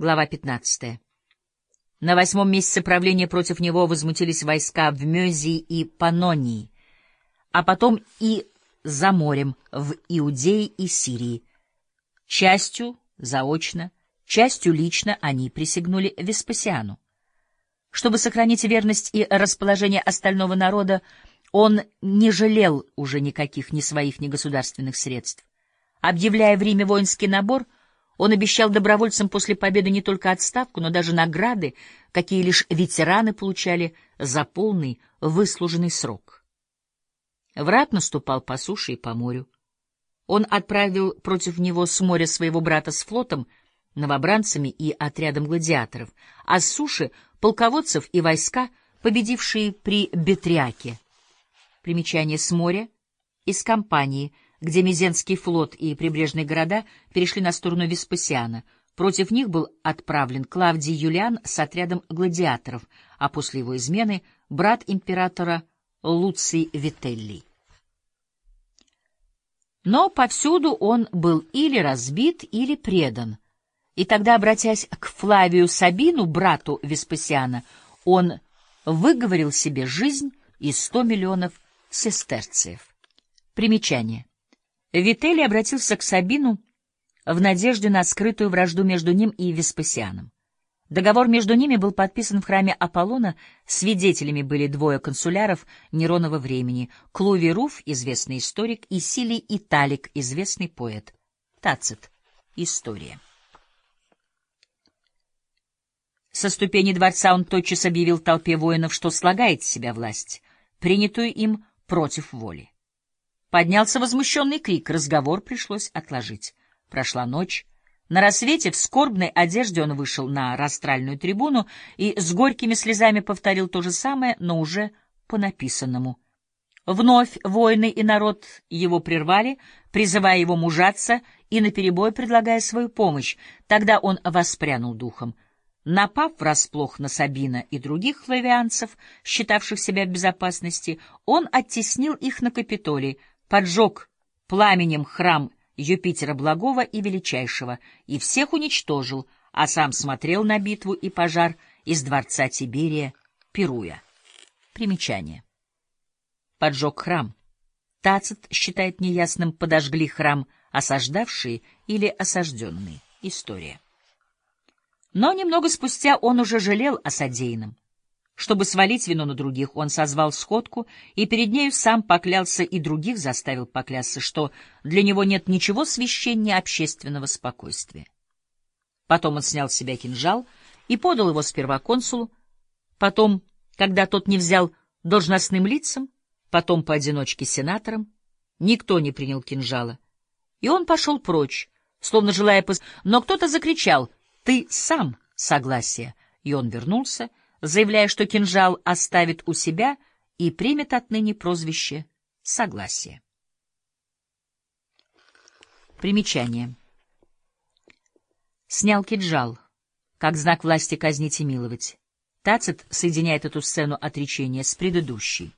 Глава 15. На восьмом месяце правления против него возмутились войска в Мезии и Панонии, а потом и за морем в Иудее и Сирии. Частью заочно, частью лично они присягнули Веспасиану. Чтобы сохранить верность и расположение остального народа, он не жалел уже никаких ни своих, ни государственных средств. Объявляя в Риме воинский набор, он обещал добровольцам после победы не только отставку, но даже награды, какие лишь ветераны получали за полный выслуженный срок. Враг наступал по суше и по морю. Он отправил против него с моря своего брата с флотом, новобранцами и отрядом гладиаторов, а с суши — полководцев и войска, победившие при Бетряке. Примечание с моря — из компании, где Мизенский флот и прибрежные города перешли на сторону Веспасиана. Против них был отправлен Клавдий Юлиан с отрядом гладиаторов, а после его измены — брат императора Луций Вителлий. Но повсюду он был или разбит, или предан. И тогда, обратясь к Флавию Сабину, брату Веспасиана, он выговорил себе жизнь и сто миллионов сестерциев. Примечание. Вителий обратился к Сабину в надежде на скрытую вражду между ним и Веспасианом. Договор между ними был подписан в храме Аполлона, свидетелями были двое консуляров Неронова времени, Клувий Руф, известный историк, и Силий Италик, известный поэт. Тацит. История. Со ступени дворца он тотчас объявил толпе воинов, что слагает себя власть, принятую им против воли. Поднялся возмущенный крик, разговор пришлось отложить. Прошла ночь, на рассвете в скорбной одежде он вышел на растральную трибуну и с горькими слезами повторил то же самое, но уже по написанному. Вновь воины и народ его прервали, призывая его мужаться и наперебой предлагая свою помощь. Тогда он воспрянул духом. Напав врасплох на Сабина и других флавианцев, считавших себя в безопасности, он оттеснил их на Капитолий, поджег пламенем храм Юпитера Благого и Величайшего, и всех уничтожил, а сам смотрел на битву и пожар из дворца Тиберия, пируя. Примечание. Поджег храм. Тацит считает неясным, подожгли храм осаждавшие или осажденные. История. Но немного спустя он уже жалел о содеянном. Чтобы свалить вину на других, он созвал сходку и перед нею сам поклялся и других заставил поклясться, что для него нет ничего священнее общественного спокойствия. Потом он снял с себя кинжал и подал его сперва консулу, потом, когда тот не взял должностным лицам, потом поодиночке сенаторам. Никто не принял кинжала. И он пошел прочь, словно желая... Пос... Но кто-то закричал «Ты сам согласие!» И он вернулся — заявляя, что кинжал оставит у себя и примет отныне прозвище «Согласие». Примечание. Снял кинжал, как знак власти казнить и миловать. Тацит соединяет эту сцену отречения с предыдущей.